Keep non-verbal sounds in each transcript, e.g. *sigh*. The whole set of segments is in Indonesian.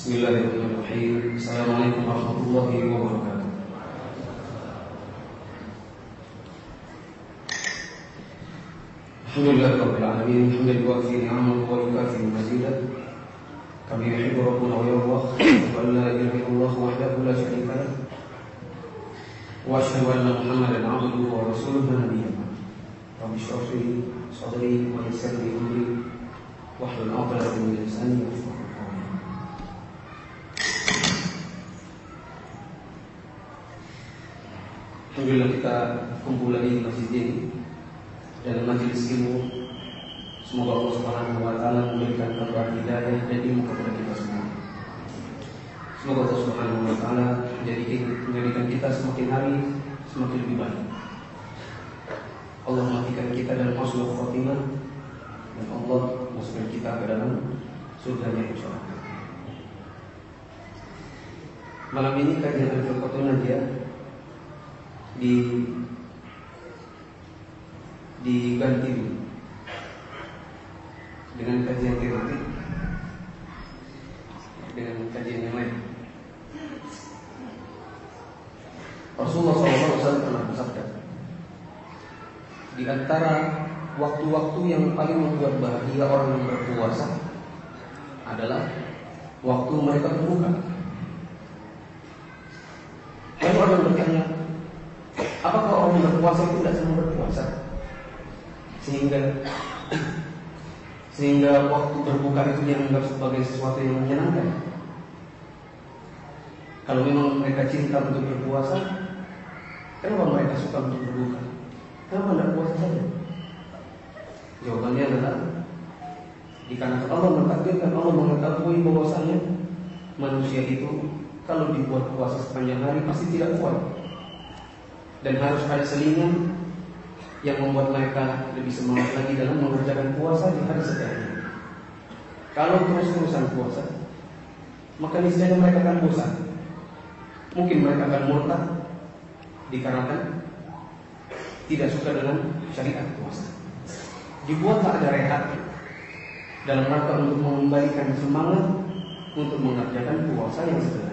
بسم الله الرحمن الرحيم. السلام عليكم ورحمة الله وبركاته. الحمد لله رب العالمين. الحمد لله وفي نعمه ويكافئ مزيدا كما يحب ربنا ويرضى. وأن لا إله إلا الله وحده لا شريك له. وأشهد أن محمدا عبده ورسوله نبيا. رب اشرح لي صدري ويسر لي أمري. واحلل عقدة من لساني يفقهوا Alhamdulillah kita kumpul lagi di masjid ini dalam majelis ilmu. Semoga Allah Subhanahu wa taala memberikan kabar hidayah dan ilmu kepada kita semua. Semoga Allah Subhanahu wa taala menjadikan kita semakin hari semakin lebih baik. Allah matikan kita dalam masuk khotimah dan Allah masukkan kita ke dalam surga-Nya insyaallah. Malam ini kajian Al-Fiqhul Najiyah di diganti dengan kajian tematik dengan kajian yang lain. Rasulullah SAW pernah bersabda di antara waktu-waktu yang paling membuat bahagia orang yang berpuasa adalah waktu mereka berbuka. Lalu orang bertanya, berpuasa itu tidak senang berpuasa? Sehingga sehingga waktu berbuka itu dianggap sebagai sesuatu yang menyenangkan. Kalau memang mereka cinta untuk berpuasa, kenapa mereka suka untuk berbuka? Kenapa tidak puasa saja? Jawabannya adalah dikarenakan Allah mentakdirkan Allah mengetahui bahwasanya manusia itu kalau dibuat puasa sepanjang hari pasti tidak kuat dan harus ada selingan yang membuat mereka lebih semangat lagi dalam mengerjakan puasa di hari setelahnya. Kalau terus-terusan puasa, maka niscaya mereka akan bosan. Mungkin mereka akan murtad dikarenakan tidak suka dengan syariat puasa. Dibuatlah ada rehat dalam rangka untuk mengembalikan semangat untuk mengerjakan puasa yang sebenarnya.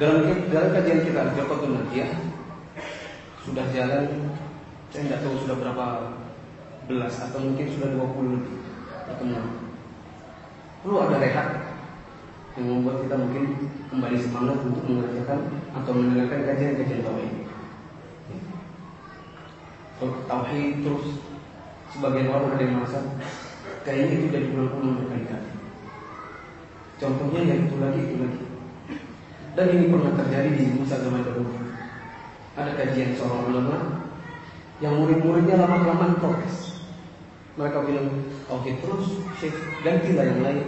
Dalam dalam kajian kita Joko Najiyah sudah jalan saya tidak tahu sudah berapa belas atau mungkin sudah 20 lebih pertemuan. Perlu ada rehat yang membuat kita mungkin kembali semangat untuk mengerjakan atau mendengarkan kajian-kajian tauhid. Tauhid terus sebagian orang ada yang merasa kayaknya itu dari bulan-bulan berkali-kali. Contohnya yang itu lagi itu lagi. Dan ini pernah terjadi di masa zaman dahulu. Ada kajian seorang ulama yang murid-muridnya lama-kelamaan protes. Mereka bilang, oke terus, syekh gantilah yang lain.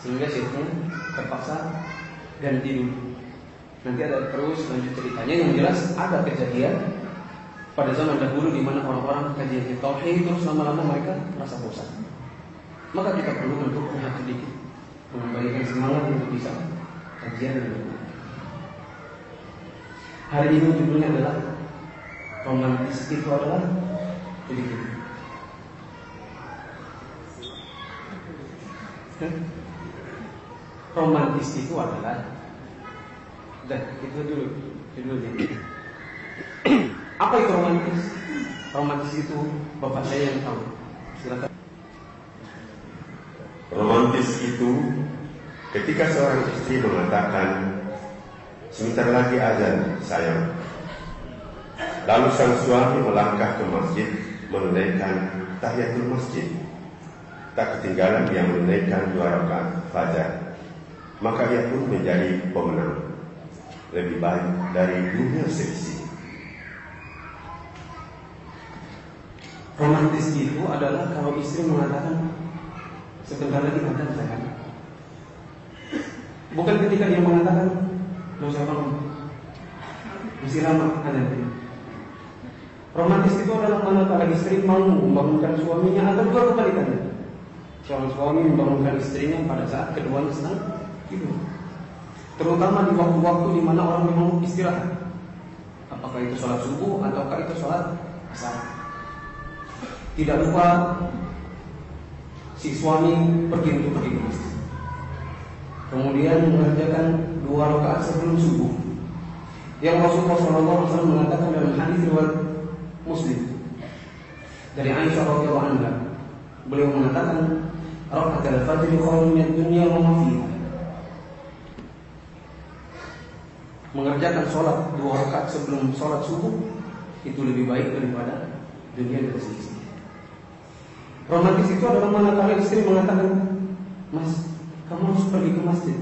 Sehingga syekhnya terpaksa ganti dulu. Nanti ada terus lanjut ceritanya yang jelas ada kejadian pada zaman dahulu di mana orang-orang kajian tauhid terus lama-lama mereka merasa bosan. Maka kita perlu untuk rehat sedikit, mengembalikan semangat untuk bisa kajian dan Hari ini judulnya adalah romantis itu adalah jadi gini. Romantis itu adalah dan itu dulu judulnya. *clears throat* Apa itu romantis? Romantis itu bapak saya yang tahu. Silakan. Romantis itu ketika seorang istri mengatakan sebentar lagi azan sayang. Lalu sang suami melangkah ke masjid menunaikan tahiyatul masjid. Tak ketinggalan dia menunaikan dua rakaat fajar. Maka ia pun menjadi pemenang. Lebih baik dari dunia seksi. Romantis itu adalah kalau istri mengatakan sebentar lagi azan sayang. Bukan ketika dia mengatakan Gak usah bangun Masih lama azan Romantis itu adalah manakala istri mau membangunkan suaminya atau dua kebalikannya. Seorang suami membangunkan istrinya pada saat keduanya sedang tidur. Terutama di waktu-waktu di mana orang memang istirahat. Apakah itu sholat subuh ataukah itu sholat asar. Tidak lupa si suami pergi untuk pergi ke masjid. Kemudian mengerjakan dua rakaat sebelum subuh. Yang Rasulullah SAW mengatakan dalam hadis riwayat Muslim dari Aisyah radhiyallahu anha, beliau mengatakan rakaat al-fajr khairun min dunya wa. Mengerjakan sholat dua rakaat sebelum sholat subuh itu lebih baik daripada dunia dan seisinya. Romantis itu adalah manakala istri mengatakan, Mas, kamu harus pergi ke masjid.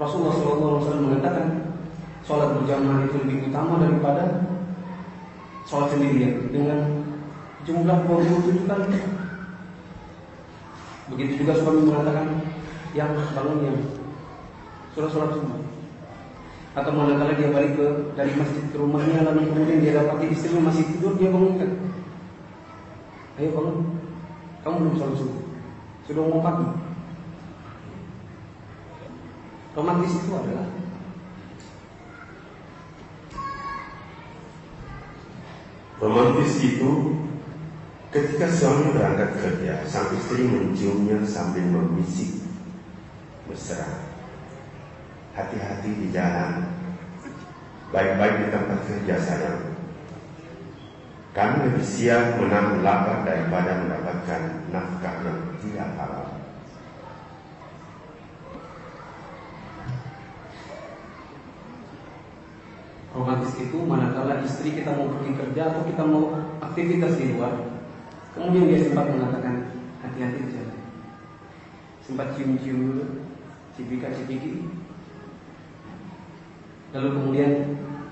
Rasulullah SAW mengatakan, sholat berjamaah itu lebih utama daripada sholat sendirian dengan jumlah 27 kali. Begitu juga suami mengatakan, yang bangun yang sudah sholat subuh. Atau manakala dia balik ke dari masjid ke rumahnya lalu kemudian dia dapati istrinya masih tidur, dia bangunkan. Ayo bangun, kamu belum sholat subuh, sudah mau pagi. Romantis itu adalah Romantis itu ketika suami berangkat kerja, sang istri menciumnya sambil membisik mesra. Hati-hati di jalan, baik-baik di tempat kerja sayang. Kami lebih siap menanggung lapar daripada mendapatkan nafkah yang tidak halal. Romantis itu manakala istri kita mau pergi kerja atau kita mau aktivitas di luar, kemudian dia sempat mengatakan hati-hati di jalan. Sempat cium-cium dulu, cipika-cipiki. Lalu kemudian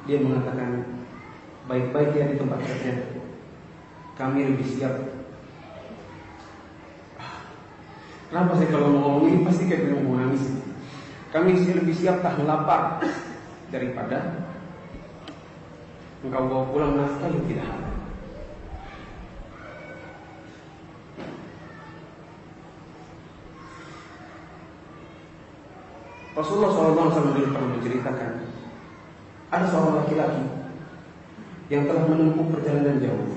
dia mengatakan baik-baik dia di tempat kerja. Kami lebih siap. Kenapa saya kalau ngomong ini pasti kayak mau nangis. Kami lebih siap tahan lapar daripada engkau bawa pulang nafkah yang tidak halal. Rasulullah SAW dulu pernah menceritakan ada seorang laki-laki yang telah menempuh perjalanan jauh.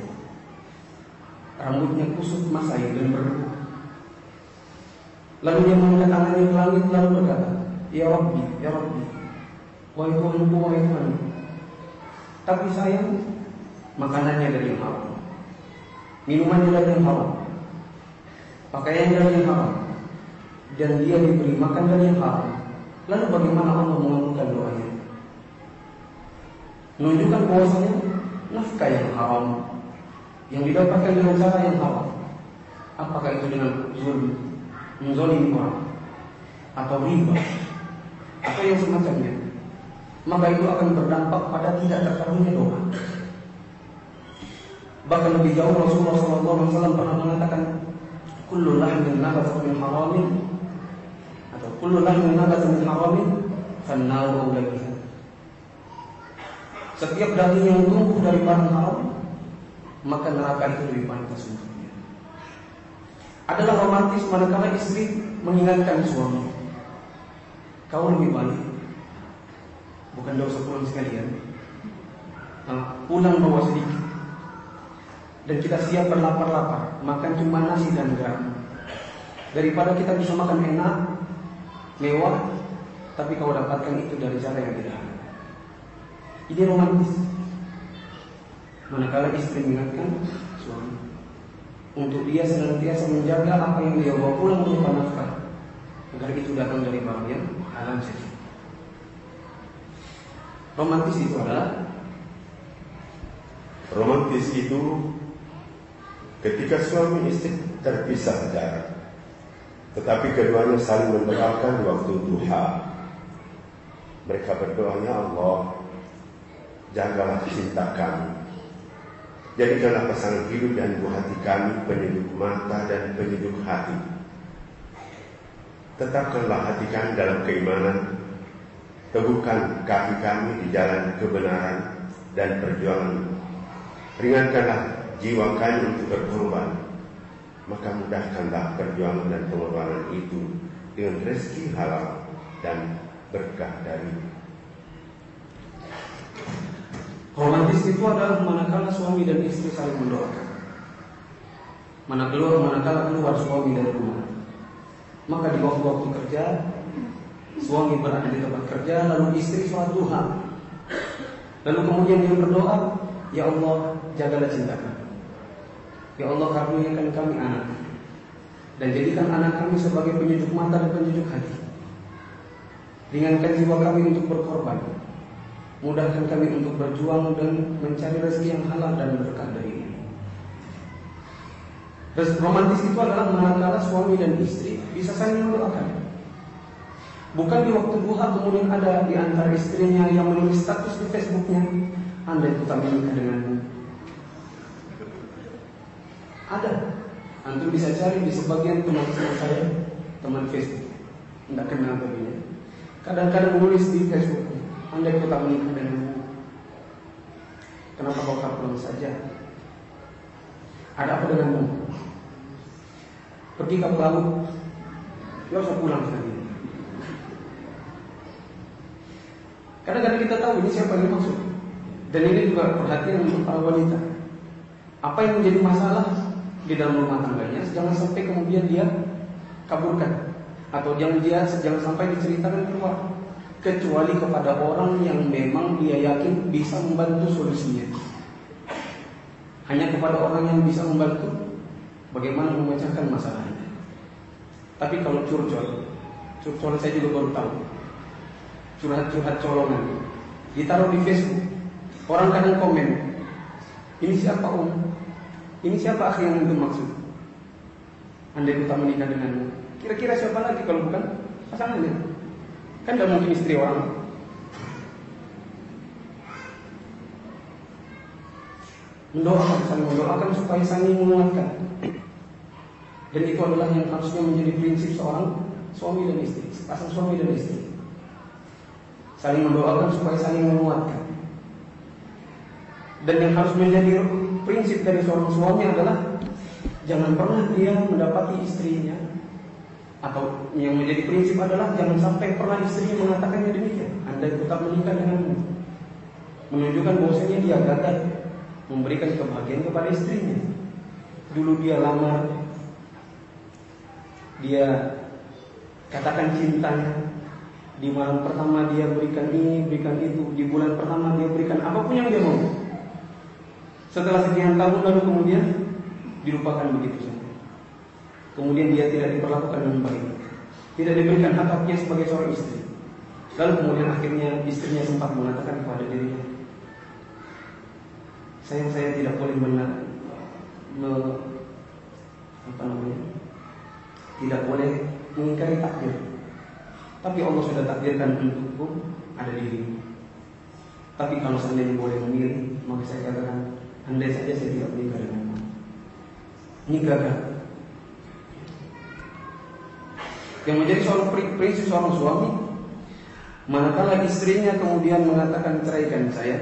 Rambutnya kusut masai dan berdebu. Lalu dia mengangkat tangannya ke langit lalu berkata, Ya Rabbi, Ya Rabbi, wahai Tuhanku, wahai Tuhanku, tapi sayang makanannya dari yang haram Minumannya dari yang haram Pakaiannya dari yang haram. Dan dia diberi makan dari yang haram. Lalu bagaimana Allah mengabulkan doanya? Menunjukkan bahwasanya Nafkah yang haram Yang didapatkan dengan cara yang haram Apakah itu dengan zulm Menzolim orang Atau riba Atau yang semacamnya maka itu akan berdampak pada tidak terkabulnya doa. Bahkan lebih jauh Rasulullah SAW pernah mengatakan, "Kullu lahmin nabat min haramin atau kullu lahmin nabat min haramin fannaru auladiha." Setiap daging yang tumbuh dari barang haram, maka neraka itu lebih pantas untuknya. Adalah romantis manakala istri mengingatkan suami, kau lebih baik bukan dosa pulang sekalian. Pulang bawa sedikit. Dan kita siap berlapar-lapar, makan cuma nasi dan garam. Daripada kita bisa makan enak, mewah, tapi kau dapatkan itu dari cara yang tidak. Ini romantis. Manakala istri mengingatkan suami untuk dia senantiasa menjaga apa yang dia bawa pulang berupa nafkah agar itu datang dari barang yang halal saja. Romantis itu adalah Romantis itu ketika suami istri terpisah jarak, tetapi keduanya saling mendoakan waktu duha. Mereka berdoa, Ya Allah, jagalah cinta kami. Jadikanlah pasangan hidup dan buah hati kami penyejuk mata dan penyejuk hati. Tetapkanlah hati kami dalam keimanan Teguhkan kaki kami di jalan kebenaran dan perjuangan. Ringankanlah jiwa kami untuk berkorban. Maka mudahkanlah perjuangan dan pengorbanan itu dengan rezeki halal dan berkah dari Romantis itu adalah manakala suami dan istri saling mendoakan. Mana keluar, manakala keluar suami dari rumah. Maka di waktu-waktu kerja Suami berada di tempat kerja, lalu istri sholat duha. Lalu kemudian dia berdoa, Ya Allah, jagalah cinta kami. Ya Allah, karuniakan kami anak. Dan jadikan anak kami sebagai penyejuk mata dan penyejuk hati. Ringankan jiwa kami untuk berkorban. Mudahkan kami untuk berjuang dan mencari rezeki yang halal dan berkah ini. Romantis itu adalah manakala suami dan istri bisa saling mendoakan. Bukan di waktu duha kemudian ada di antara istrinya yang menulis status di Facebooknya, Anda itu tak menikah denganmu. Ada. Antum bisa cari di sebagian teman-teman saya, teman Facebook. Tidak kenal tapi Kadang-kadang menulis di Facebook, Anda itu tak menikah denganmu. Kenapa kau tak pulang saja? Ada apa denganmu? Pergi ke laut, ya usah pulang sekali. Kadang-kadang kita tahu ini siapa yang maksud. Dan ini juga perhatian untuk para wanita. Apa yang menjadi masalah di dalam rumah tangganya, jangan sampai kemudian dia kaburkan atau jangan dia jangan sampai diceritakan keluar kecuali kepada orang yang memang dia yakin bisa membantu solusinya. Hanya kepada orang yang bisa membantu bagaimana memecahkan masalahnya. Tapi kalau curcol, curcol saya juga baru tahu curhat-curhat colongan ditaruh di Facebook. Orang kadang komen ini siapa om? Ini siapa akhi yang itu maksud? Anda itu tak menikah denganmu. Kira-kira siapa lagi kalau bukan pasangannya? Kan tidak mungkin istri orang. Mendoakan saling mendoakan supaya saling menguatkan. Dan itu adalah yang harusnya menjadi prinsip seorang suami dan istri pasang suami dan istri saling mendoakan supaya saling menguatkan. Dan yang harus menjadi prinsip dari seorang suami adalah jangan pernah dia mendapati istrinya atau yang menjadi prinsip adalah jangan sampai pernah istrinya mengatakannya demikian. Anda tetap menikah denganmu, menunjukkan bahwasanya dia gagal memberikan kebahagiaan kepada istrinya. Dulu dia lamar, dia katakan cintanya, di malam pertama dia berikan ini, berikan itu. Di bulan pertama dia berikan apa pun yang dia mau. Setelah sekian tahun lalu kemudian dilupakan begitu saja. Kemudian dia tidak diperlakukan dengan baik. Tidak diberikan hak-haknya sebagai seorang istri. Lalu kemudian akhirnya istrinya sempat mengatakan kepada dirinya, sayang saya tidak boleh benar, me, apa namanya, tidak boleh mengingkari takdir. Tapi Allah sudah takdirkan untukku ada dirimu. Tapi kalau seandainya boleh memilih, maka saya katakan, andai saja saya tidak menikah denganmu. Ini gagal. Yang menjadi seorang prinsip seorang suami, manakala istrinya kemudian mengatakan ceraikan saya,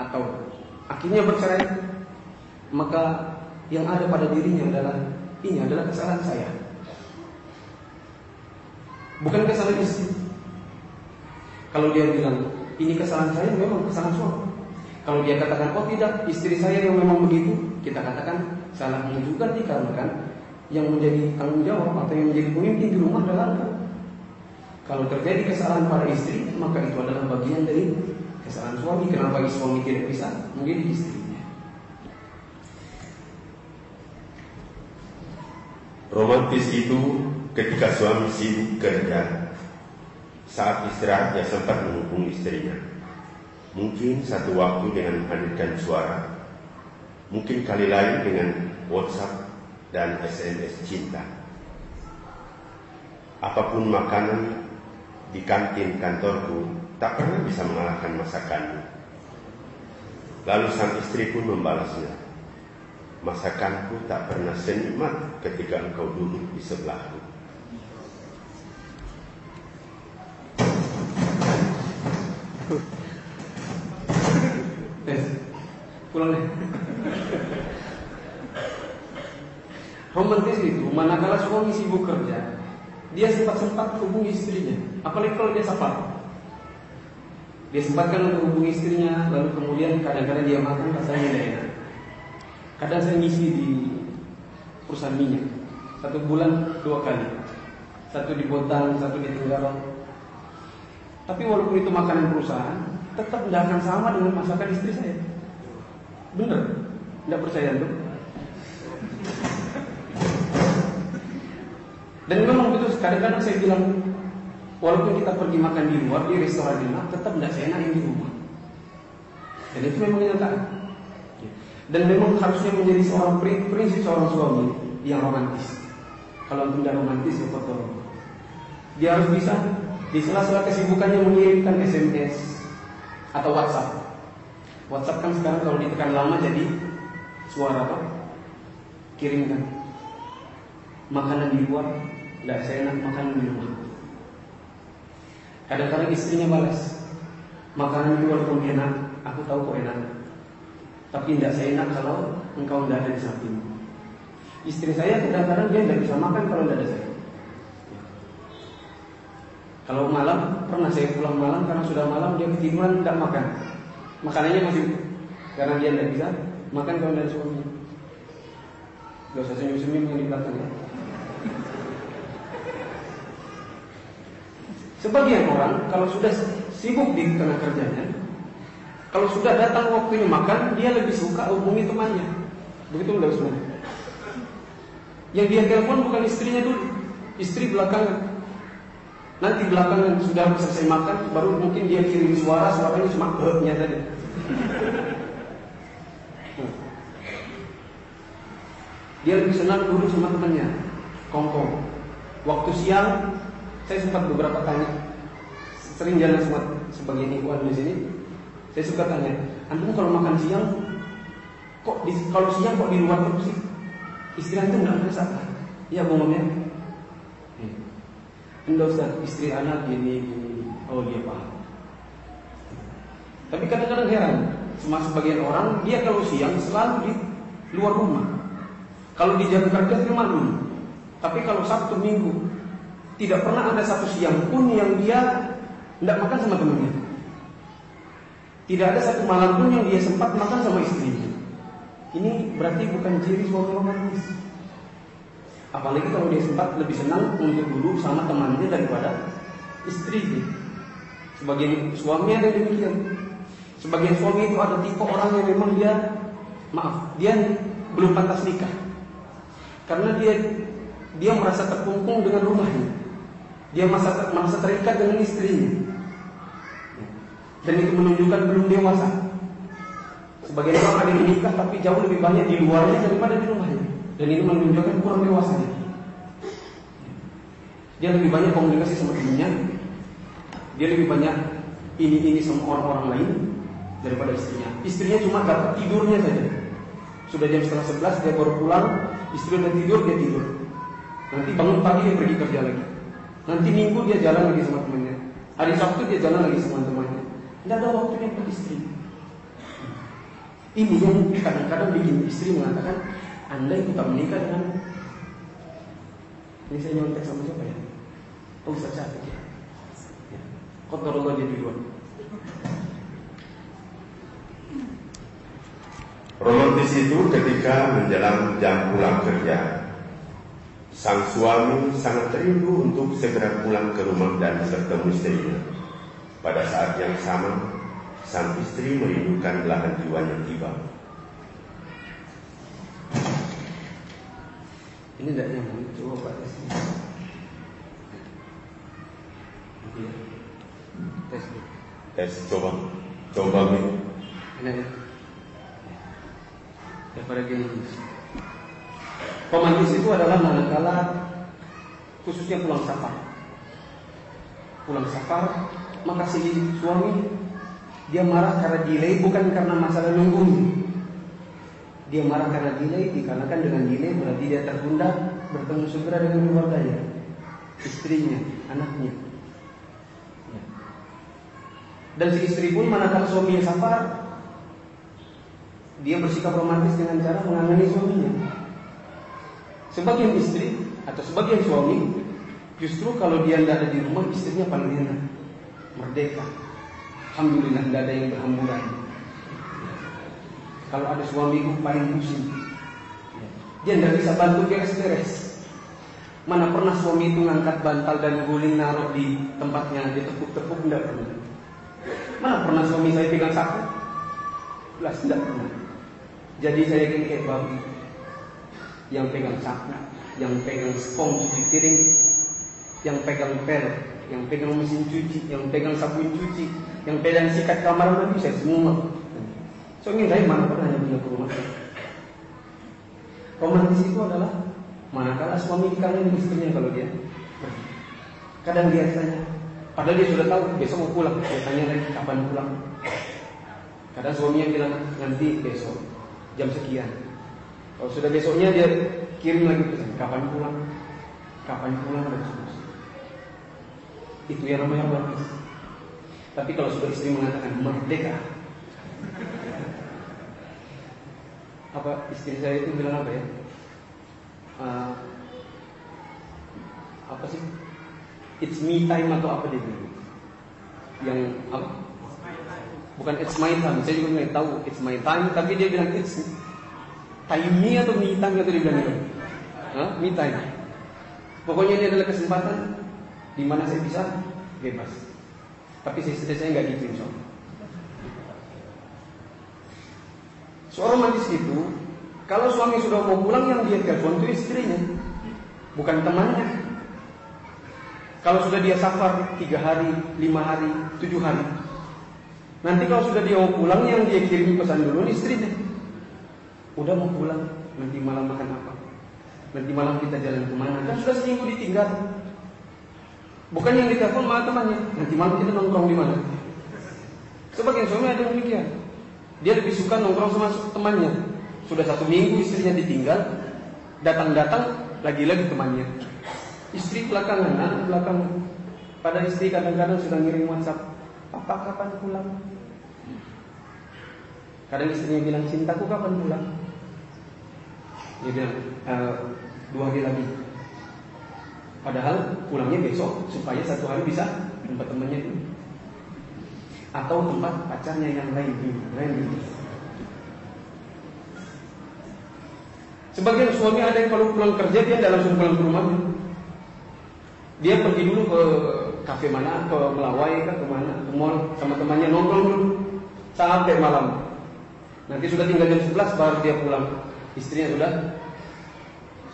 atau akhirnya bercerai, maka yang ada pada dirinya adalah ini adalah kesalahan saya. Bukan kesalahan istri. Kalau dia bilang, ini kesalahan saya memang kesalahan suami. Kalau dia katakan, oh tidak, istri saya yang memang begitu, kita katakan salahnya juga dikarenakan yang menjadi tanggung jawab atau yang menjadi pemimpin di rumah adalah engkau. Kalau terjadi kesalahan pada istri, maka itu adalah bagian dari kesalahan suami. Kenapa suami tidak bisa menjadi istrinya? Romantis itu ketika suami sibuk kerja, saat istirahat dia sempat menghubungi istrinya. Mungkin satu waktu dengan menghadirkan suara, mungkin kali lain dengan WhatsApp dan SMS cinta. Apa pun makanan di kantin kantorku tak pernah bisa mengalahkan masakannya. Lalu sang istri pun membalasnya. Masakanku tak pernah senikmat ketika engkau duduk di sebelahku. Pulang deh. Romantis itu manakala suami sibuk kerja, dia sempat-sempat hubungi istrinya. Apalagi kalau dia safar. Dia sempatkan untuk hubungi istrinya, lalu kemudian kadang-kadang dia makan rasanya tidak enak. Kadang saya ngisi di perusahaan minyak satu bulan dua kali, satu di Bontang, satu di Tenggarong Tapi walaupun itu makanan perusahaan, tetap tidak akan sama dengan masakan istri saya. Bener? Tidak percaya tuh? Dan memang betul kadang-kadang saya bilang walaupun kita pergi makan di luar di restoran enak, tetap tidak seenak yang di rumah. Dan itu memang kenyataan. Dan memang harusnya menjadi seorang prinsip seorang suami yang romantis. Kalau tidak romantis ya kotor. Dia harus bisa di sela-sela kesibukannya mengirimkan SMS atau WhatsApp. WhatsApp kan sekarang kalau ditekan lama jadi suara apa? Kirimkan makanan di luar, tidak seenak makanan di rumah. Kadang-kadang istrinya balas, makanan di luar pun enak, aku tahu kok enak. Tapi tidak seenak kalau engkau tidak ada di samping. Istri saya kadang-kadang dia tidak bisa makan kalau tidak ada saya. Kalau malam pernah saya pulang malam karena sudah malam dia ketiduran tidak makan. Makanannya masih karena dia tidak bisa makan kalau tidak suaminya. Gak usah senyum-senyum yang di belakang ya. Sebagian orang kalau sudah sibuk di tengah kerjanya, kalau sudah datang waktunya makan, dia lebih suka hubungi temannya. Begitu enggak Usman? Yang dia telepon bukan istrinya dulu, istri belakangan. Nanti belakangan sudah selesai makan, baru mungkin dia kirim suara, suaranya cuma nya saja. Dia lebih senang dulu sama temannya, kongkong. Waktu siang, saya sempat beberapa tanya, sering jalan sama sebagian ikhwan di sini. Saya suka tanya, antum kalau makan siang, kok di, kalau siang kok di luar terus sih? Istri antum nggak merasa? Iya, Mami. Enggak Ustaz, istri anak gini, gini. Oh dia paham. Tapi kadang-kadang heran, cuma sebagian orang dia kalau siang selalu di luar rumah. Kalau di jam kerja dia maklum. Tapi kalau Sabtu Minggu tidak pernah ada satu siang pun yang dia tidak makan sama temannya. Tidak ada satu malam pun yang dia sempat makan sama istrinya. Ini berarti bukan ciri suami romantis. Apalagi kalau dia sempat lebih senang untuk duduk sama temannya daripada istri. Sebagian suami ada demikian. Sebagian suami itu ada tipe orang yang memang dia maaf, dia belum pantas nikah. Karena dia dia merasa terkungkung dengan rumahnya. Dia merasa, merasa terikat dengan istrinya. Dan itu menunjukkan belum dewasa. Sebagian orang ada menikah tapi jauh lebih banyak di luarnya daripada di rumahnya. Dan ini menunjukkan kurang dewasa dia. Dia lebih banyak komunikasi sama temannya. Dia lebih banyak ini-ini sama orang-orang lain daripada istrinya. Istrinya cuma dapat tidurnya saja. Sudah jam setengah sebelas dia baru pulang, istri udah tidur dia tidur. Nanti bangun pagi dia pergi kerja lagi. Nanti minggu dia jalan lagi sama temannya. Hari Sabtu dia jalan lagi sama temannya. Tidak ada waktunya untuk istri. Ini yang kadang-kadang bikin istri mengatakan, anda itu tak menikah dengan Ini saya nyontek sama siapa ya? Oh Ustaz Syafiq ya. ya. Kotor Allah dia duluan. Romantis itu ketika menjelang jam pulang kerja. Sang suami sangat rindu untuk segera pulang ke rumah dan bertemu istrinya. Pada saat yang sama, sang istri merindukan belahan jiwanya tiba. Ini tidak nyambung, coba Pak tes. Ya. Tes. Tes coba, coba nih. Ini ya. Daripada gini. Romantis itu adalah manakala khususnya pulang safar. Pulang safar, maka si suami dia marah karena delay bukan karena masalah nunggunya. Dia marah karena delay dikarenakan dengan delay berarti dia tertunda bertemu segera dengan keluarganya, istrinya, anaknya. Ya. Dan si istri pun manakala suaminya safar, dia bersikap romantis dengan cara mengangani suaminya. Sebagian istri atau sebagian suami justru kalau dia tidak ada di rumah istrinya paling enak, merdeka. Alhamdulillah tidak ada yang berhamburan. Kalau ada suamiku paling pusing. Dia tidak bisa bantu beres-beres. Mana pernah suami itu ngangkat bantal dan guling naruh di tempatnya, dia tepuk-tepuk enggak pernah. Mana pernah suami saya pegang sapu? Belas enggak pernah. Jadi saya ingin kayak babi yang pegang sapu, yang pegang spons di piring, yang pegang pel, yang pegang mesin cuci, yang pegang sabun cuci, yang pegang sikat kamar mandi saya semua. Suami saya mana pernah yang punya rumah? Romantis itu adalah Manakala suami dikangenin istrinya kalau dia Kadang dia tanya Padahal dia sudah tahu besok mau pulang. Dia tanya lagi kapan pulang? Kadang suaminya bilang nanti besok Jam sekian. Kalau sudah besoknya dia kirim lagi pesan Kapan pulang? Kapan pulang? Dan seterusnya. Itu yang namanya romantis. Tapi kalau sudah istri mengatakan merdeka Apa istri saya itu bilang apa ya? Uh, apa sih? It's me time atau apa dia bilang? Yang apa? Bukan it's my time saya juga nggak tahu it's my time tapi dia bilang it's time me atau me time atau dia bilang gitu. Huh? me time. Pokoknya ini adalah kesempatan di mana saya bisa bebas. Tapi saya saya nggak gitu Seorang manis itu kalau suami sudah mau pulang yang dia telepon itu istrinya, bukan temannya. Kalau sudah dia safar tiga hari, lima hari, tujuh hari, nanti kalau sudah dia mau pulang yang dia kirim pesan dulu istrinya. Udah mau pulang, nanti malam makan apa? Nanti malam kita jalan ke mana? Kan sudah seminggu ditinggal. Bukan yang ditelepon malah temannya. Nanti malam kita nongkrong di mana? Sebagian suami ada yang demikian. Dia lebih suka nongkrong sama temannya sudah satu minggu istrinya ditinggal, datang-datang lagi-lagi temannya. Istri belakangan, anak belakangan. Pada istri kadang-kadang sudah ngirim WhatsApp, Papa kapan pulang? Kadang istrinya bilang, cintaku kapan pulang? Dia bilang, e, dua hari lagi. Padahal pulangnya besok supaya satu hari bisa tempat temannya itu. Atau tempat pacarnya yang lain, lain Sebagian suami ada yang kalau pulang kerja dia tidak langsung pulang ke rumahnya. Dia pergi dulu ke kafe mana, ke Melawai ke ke mana, ke mall sama temannya nongkrong dulu sampai malam. Nanti sudah tinggal jam 11 baru dia pulang. Istrinya sudah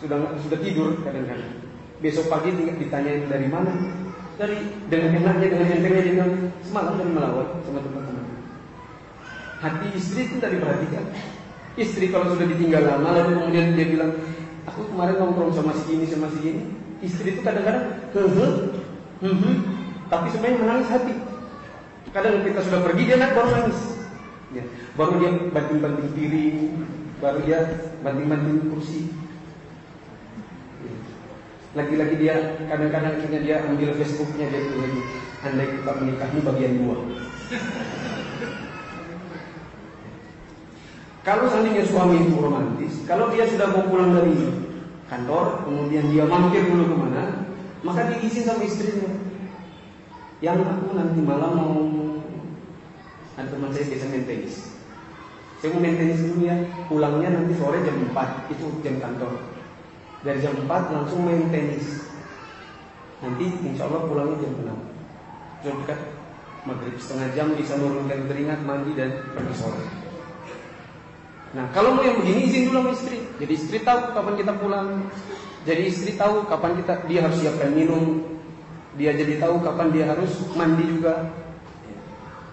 sudah sudah tidur kadang-kadang. Besok pagi ditanya dari mana? Dari dengan enaknya dengan entengnya dia bilang semalam dari Melawai sama teman-teman. Hati istri itu tidak diperhatikan. Istri kalau sudah ditinggal lama lalu kemudian dia bilang, aku kemarin nongkrong sama si ini sama si ini. Istri itu kadang-kadang hehe, hehe, tapi sebenarnya menangis hati. Kadang kita sudah pergi dia nak baru nangis. Ya. Baru dia banting-banting piring, baru dia banting-banting kursi. Lagi-lagi dia kadang-kadang akhirnya dia ambil Facebooknya dia tulis andai kita menikah ini bagian dua. Kalau seandainya suami itu romantis, kalau dia sudah mau pulang dari kantor, kemudian dia mampir dulu ke mana, maka diisi sama istrinya. Yang aku nanti malam mau ada teman saya biasa main. Saya mau main dulu ya, pulangnya nanti sore jam 4, itu jam kantor. Dari jam 4 langsung main tenis. Nanti insya Allah pulangnya jam 6. Sudah dekat maghrib setengah jam bisa menurunkan keringat, mandi dan pergi sore. Nah, kalau mau yang begini izin dulu sama istri. Jadi istri tahu kapan kita pulang. Jadi istri tahu kapan kita dia harus siapkan minum. Dia jadi tahu kapan dia harus mandi juga.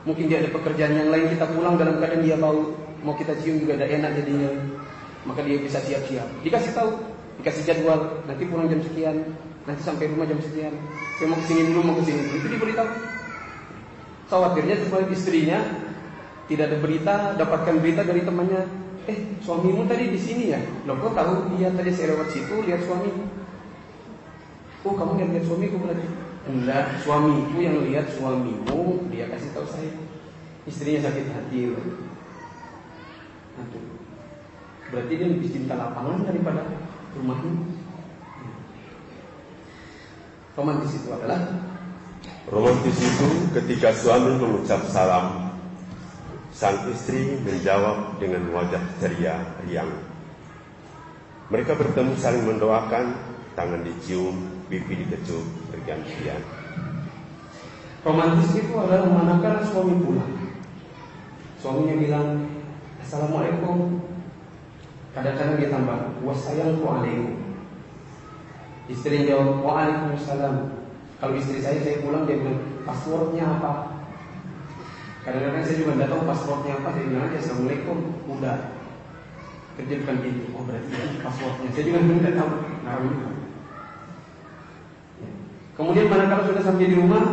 Mungkin dia ada pekerjaan yang lain kita pulang dalam keadaan dia tahu mau kita cium juga ada enak jadinya. Maka dia bisa siap-siap. Dikasih tahu, dikasih jadwal. Nanti pulang jam sekian, nanti sampai rumah jam sekian. Saya mau ke sini dulu, mau ke sini dulu. Itu diberitahu. Khawatirnya sebagai istrinya tidak ada berita, dapatkan berita dari temannya Eh, suamimu tadi di sini ya? Loh, kok tahu dia tadi saya lewat situ lihat suami? Oh, kamu yang lihat suamiku berarti? Enggak, suamiku yang lihat suamimu, dia kasih tahu saya. Istrinya sakit hati. Loh. Berarti dia lebih cinta lapangan daripada rumahnya. Romantis itu adalah Romantis itu ketika suami mengucap salam Sang istri menjawab dengan wajah ceria riang. Mereka bertemu saling mendoakan tangan dicium, pipi dikecup bergantian. Romantis itu adalah manakala suami pulang. Suaminya bilang, Assalamualaikum. Kadang-kadang dia tambah, wassalamu alaikum. Istri jawab, waalaikumsalam. Kalau istri saya, saya pulang, dia bilang, passwordnya apa? Kadang-kadang saya juga tidak tahu passwordnya apa, dia bilang aja, Assalamualaikum, udah. Kerja bukan gitu, oh berarti ini passwordnya. Saya juga tidak tahu, nah, Kemudian manakala sudah sampai di rumah,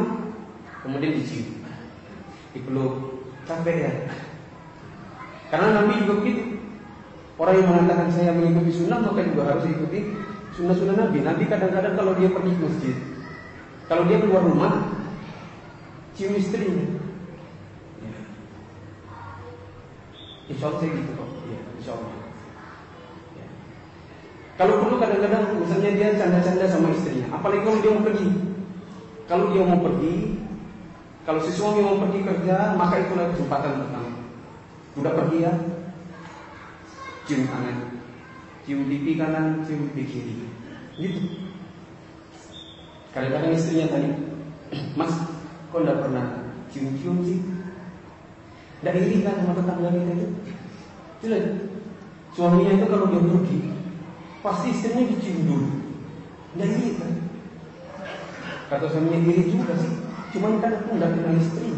kemudian dicium, dipeluk, capek ya. Karena Nabi juga begitu. Orang yang mengatakan saya mengikuti sunnah maka juga harus ikuti sunnah-sunnah Nabi. Nabi kadang-kadang kalau dia pergi ke masjid, kalau dia keluar rumah, cium istrinya. Ya. Insya Allah saya gitu kok. Ya, insya Allah. Ya. Kalau perlu kadang-kadang misalnya dia canda-canda sama istrinya, apalagi kalau dia mau pergi. Kalau dia mau pergi, kalau si suami mau pergi kerja, maka itulah kesempatan pertama. Udah pergi ya, cium tangan, cium pipi kanan, cium pipi kiri. Gitu. Kadang-kadang istrinya tanya, *clears throat* Mas, kok enggak pernah cium-cium sih? Enggak iri kan sama tetangga kita itu? Sudah, suaminya itu kalau dia pergi, pasti istrinya dicium dulu. Enggak iri kan? Kata suaminya iri juga sih, cuman kan aku enggak kenal istri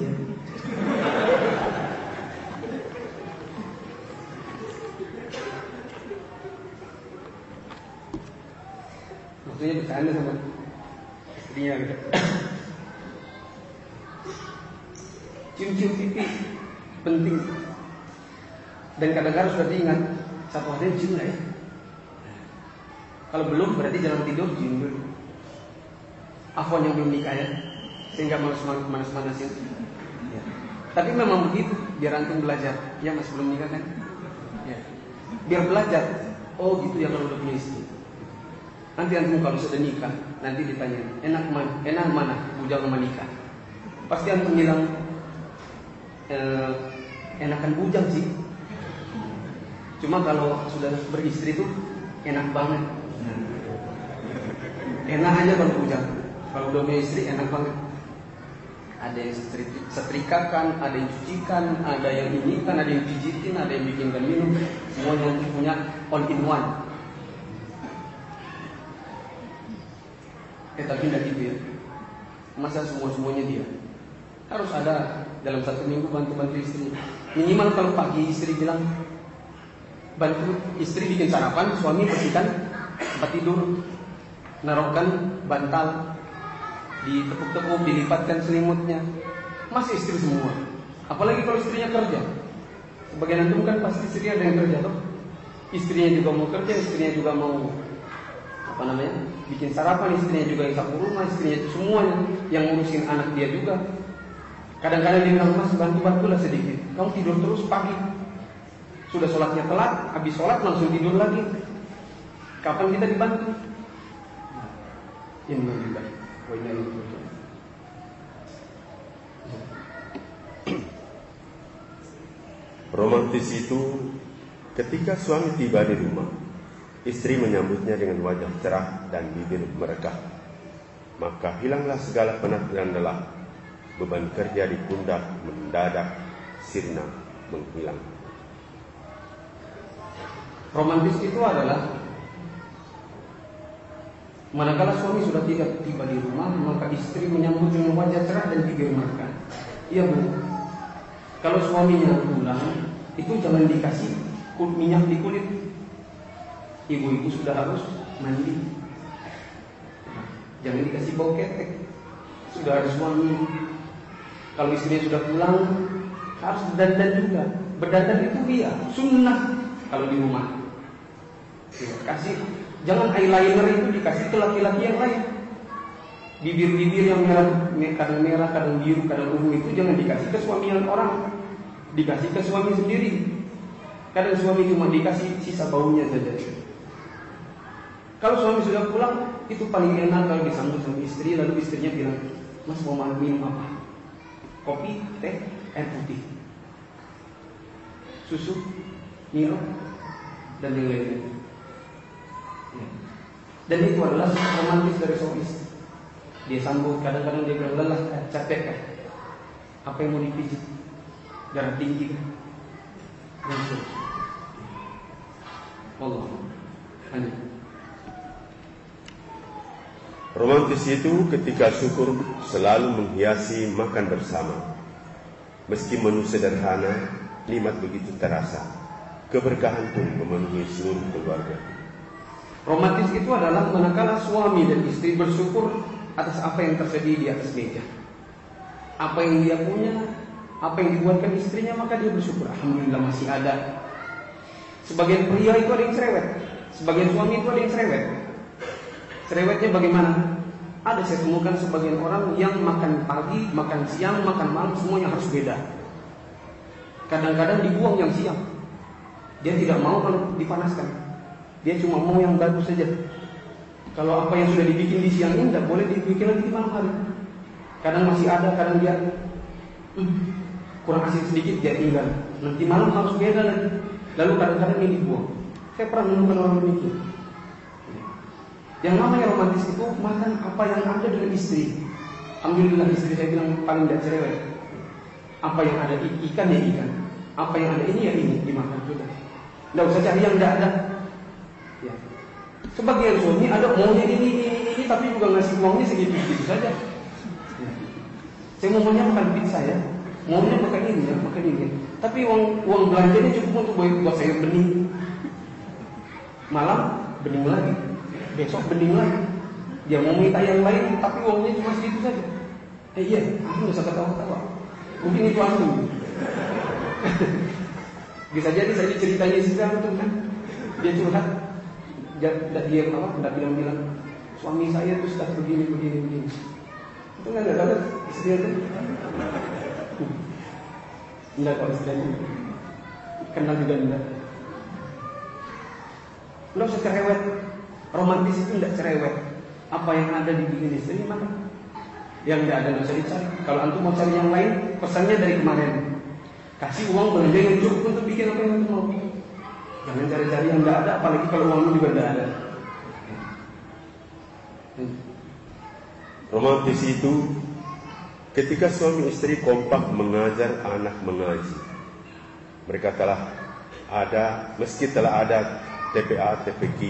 sama istrinya gitu. Cium-cium pipi penting. Dan kadang-kadang sudah diingat satu hari cium lah ya. Kalau belum berarti jangan tidur cium dulu. Afwan yang belum nikah ya, sehingga malas-malas manasin. Ya. Tapi memang begitu, biar antum belajar. Ya mas belum nikah kan? Ya. Biar belajar. Oh gitu ya kalau udah punya istri. Nanti antum kalau sudah nikah, nanti ditanya, enak mana? Enak mana? Bujang sama nikah. Pasti antum bilang, e, enakan bujang sih. Cuma kalau sudah beristri tuh enak banget. Enak aja kalau bujang. Kalau udah punya istri enak banget. Ada yang setrikakan, ada yang cucikan, ada yang ini kan, ada yang pijitin, ada yang bikinkan minum. Semuanya punya all in one. Tapi tidak gitu ya. Masa semua-semuanya dia. Harus ada dalam satu minggu bantu-bantu istri. Minimal kalau pagi istri bilang bantu istri bikin sarapan, suami bersihkan tempat tidur, naruhkan bantal, ditepuk-tepuk, dilipatkan selimutnya. Masih istri semua. Apalagi kalau istrinya kerja. Sebagian itu kan pasti istri ada yang kerja toh. Istrinya juga mau kerja, istrinya juga mau apa namanya bikin sarapan istrinya juga yang sapu rumah istrinya itu semuanya yang ngurusin anak dia juga. Kadang-kadang dia bilang mas bantu bantulah sedikit. Kamu tidur terus pagi. Sudah sholatnya telat habis sholat langsung tidur lagi. Kapan kita dibantu? Ini itu Romantis itu ketika suami tiba di rumah Istri menyambutnya dengan wajah cerah dan bibir merekah. Maka hilanglah segala penat dan lelah. Beban kerja di pundak mendadak sirna menghilang. Romantis itu adalah manakala suami sudah tidak tiba di rumah, maka istri menyambut dengan wajah cerah dan bibir merekah. Iya bu. Kalau suaminya pulang, itu jangan dikasih minyak di kulit, ibu-ibu sudah harus mandi. Jangan dikasih bau ketek. Sudah harus wangi. Kalau istrinya sudah pulang, harus berdandan juga. Berdandan itu dia sunnah kalau di rumah. Ya, kasih jangan eyeliner itu dikasih ke laki-laki yang lain. Bibir-bibir yang merah, kadang merah, kadang biru, kadang ungu itu jangan dikasih ke suami orang. Dikasih ke suami sendiri. Kadang suami cuma dikasih sisa baunya saja. Kalau suami sudah pulang, itu paling enak kalau disambut sama istri, lalu istrinya bilang, Mas mau minum apa? Kopi, teh, air putih, susu, minum, dan yang lainnya. Ya. Dan itu adalah romantis dari suami istri. Dia sambut, kadang-kadang dia bilang lelah, capek kan? Apa yang mau dipijit? Darah tinggi kan? Dan Allah. Lanjut. Romantis itu ketika syukur selalu menghiasi makan bersama. Meski menu sederhana, nikmat begitu terasa. Keberkahan pun memenuhi seluruh keluarga. Romantis itu adalah manakala suami dan istri bersyukur atas apa yang tersedia di atas meja. Apa yang dia punya, apa yang dibuatkan istrinya, maka dia bersyukur. Alhamdulillah masih ada. Sebagian pria itu ada yang cerewet, sebagian suami itu ada yang cerewet. Cerewetnya bagaimana? Ada saya temukan sebagian orang yang makan pagi, makan siang, makan malam semuanya harus beda. Kadang-kadang dibuang yang siang. Dia tidak mau kalau dipanaskan. Dia cuma mau yang bagus saja. Kalau apa yang sudah dibikin di siang ini tidak boleh dibikin lagi di malam hari. Kadang masih ada, kadang dia hmm, kurang asin sedikit dia tinggal. Nanti malam harus beda lagi. Lalu kadang-kadang ini dibuang. Saya pernah menemukan orang demikian. Yang namanya romantis itu makan apa yang ada dengan istri. Alhamdulillah istri saya bilang paling tidak cerewet. Apa yang ada ikan ya ikan. Apa yang ada ini ya ini dimakan sudah. Tidak usah cari yang tidak ada. Ya. Sebagian suami ada maunya ini, ini, ini, ini tapi juga ngasih uangnya segitu-segitu saja. Ya. Saya maunya makan pizza ya. Maunya makan ini ya, makan ini. Tapi uang uang belanjanya cukup untuk buat saya benih. Malam bening lagi besok bening lagi. Dia mau minta yang lain, tapi uangnya cuma segitu saja. Eh iya, aku nggak usah ketawa-ketawa. Mungkin itu aku. *laughs* Bisa jadi saya ceritanya si itu kan, dia curhat, dia, dia apa, tidak bilang-bilang, suami saya tuh sudah begini, begini, begini. Itu nggak ada tahu istri itu. Enggak kalau istrinya. Kenal juga enggak. Lo sekerewet Romantis itu tidak cerewet. Apa yang ada di bikin istri mana? Yang tidak ada usah dicari. Kalau antum mau cari yang lain, pesannya dari kemarin. Kasih uang belanja yang cukup untuk bikin apa yang antum mau. Jangan cari-cari yang tidak ada, apalagi kalau uangmu juga tidak ada. Romantis itu ketika suami istri kompak mengajar anak mengaji. Mereka telah ada, meski telah ada TPA, TPQ,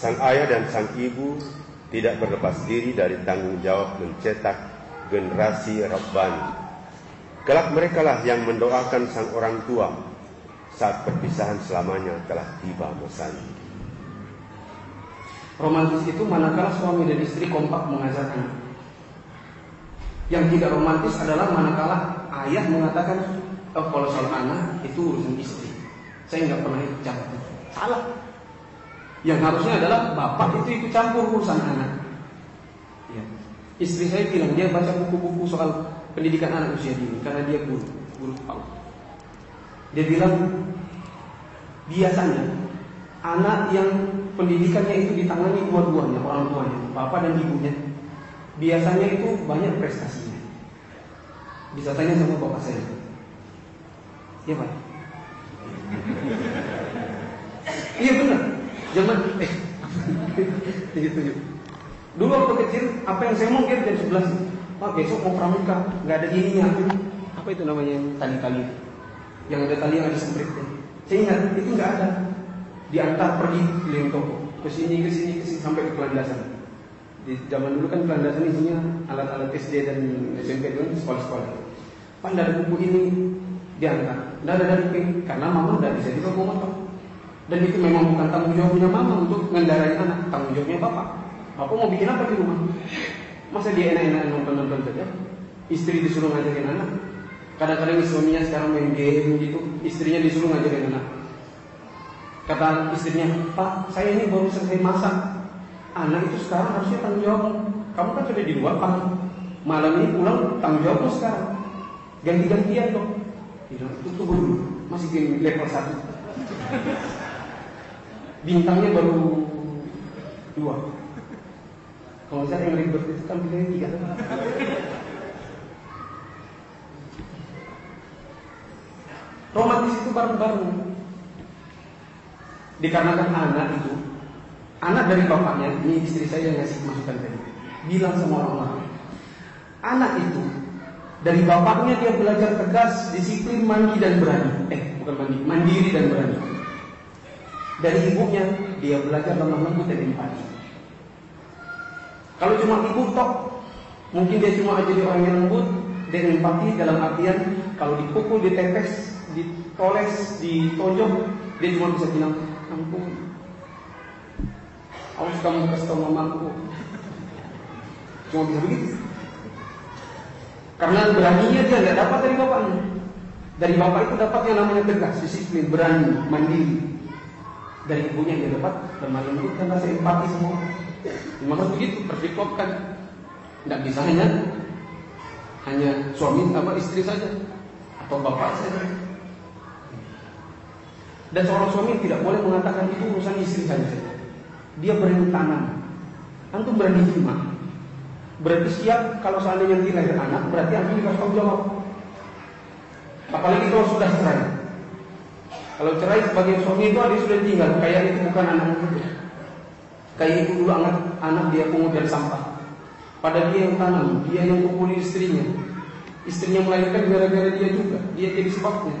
Sang ayah dan sang ibu tidak berlepas diri dari tanggung jawab mencetak generasi Rabbani. Kelak mereka lah yang mendoakan sang orang tua saat perpisahan selamanya telah tiba masanya. Romantis itu manakala suami dan istri kompak mengajar anak. Yang tidak romantis adalah manakala ayah mengatakan, oh, kalau soal anak itu urusan istri. Saya nggak pernah ikut. Salah. Yang harusnya adalah bapak itu ikut campur urusan anak. Ya. Istri saya bilang dia baca buku-buku soal pendidikan anak usia dini karena dia guru, guru PAUD. Dia bilang biasanya anak yang pendidikannya itu ditangani dua-duanya, orang tuanya, bapak dan ibunya, biasanya itu banyak prestasinya. Bisa tanya sama bapak saya. Iya pak. Iya benar. Zaman eh. Gitu. Dulu waktu kecil apa yang saya mungkin jam 11 Pak besok mau pramuka. Nggak ada ininya. Apa itu namanya? Tali-tali yang ada tali yang ada sempritnya. Saya ingat itu nggak ada. Diantar pergi keliling toko. Ke sini ke sini ke sini sampai ke pelandasan. Di zaman dulu kan pelandasan isinya alat-alat SD dan SMP itu sekolah-sekolah. Pak ada buku ini. Diantar. Tidak ada dari karena mama tidak bisa juga mau motor dan itu memang bukan tanggung jawabnya mama untuk mengendarai anak, tanggung jawabnya bapak. Bapak mau bikin apa di rumah? Masa dia enak-enak nonton-nonton saja? Istri disuruh ngajarin anak. Kadang-kadang suaminya sekarang main game gitu, istrinya disuruh ngajarin anak. Kata istrinya, Pak, saya ini baru selesai masak. Anak itu sekarang harusnya tanggung jawab. Kamu kan sudah di luar, Pak. Malam ini pulang tanggung jawabmu sekarang. Ganti-gantian dong. Bilang, itu dulu, masih di level satu bintangnya baru dua. Kalau saya yang ribet itu kan bintangnya tiga. Romantis itu bareng-bareng. Dikarenakan anak itu Anak dari bapaknya, ini istri saya yang ngasih masukan tadi. Bilang sama orang lain. Anak itu dari bapaknya dia belajar tegas, disiplin, mandi dan berani. Eh, bukan mandi, mandiri dan berani. Dari ibunya dia belajar lemah lembut dan empati. Kalau cuma ibu tok, mungkin dia cuma jadi orang yang lembut dan empati dalam artian kalau dipukul, ditepes, ditoles, ditonjok, dia cuma bisa bilang ampun, Awas kamu kasih tahu mamaku. Cuma bisa begitu. Karena beraninya dia nggak dapat dari bapaknya. Dari bapak itu dapat yang namanya tegas, disiplin, berani, mandiri. Dari ibunya dia dapat lemah lembut dan rasa empati semua. Memang harus begitu, kan. Tidak bisa hanya hanya suami apa istri saja atau bapak saja. Dan seorang suami tidak boleh mengatakan itu urusan istri saja dia berani tanam. Antum berani terima. Berarti siap kalau seandainya nanti lahir anak, berarti antum dikasih tanggung jawab. Apalagi kalau sudah cerai. Kalau cerai sebagai suami itu ada sudah tinggal, kayak itu bukan anak itu. Kayak itu dulu anak anak dia pungut sampah. Padahal dia yang tanam, dia yang pukuli istrinya. Istrinya melahirkan gara-gara dia juga, dia jadi sebabnya.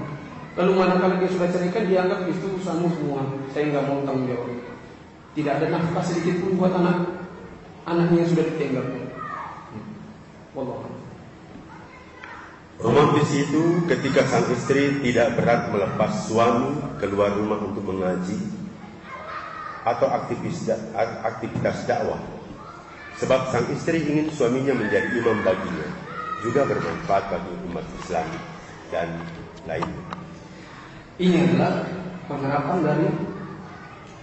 Lalu manakala dia sudah ceraikan, dia anggap itu usahamu semua. Saya nggak mau tanggung jawab. Tidak ada nafkah sedikit pun buat anak anaknya yang sudah ditinggalkan. Wallah. Romantis itu ketika sang istri tidak berat melepas suami keluar rumah untuk mengaji atau aktivis aktivitas dakwah. Sebab sang istri ingin suaminya menjadi imam baginya, juga bermanfaat bagi umat Islam dan lainnya. Ini adalah penerapan dari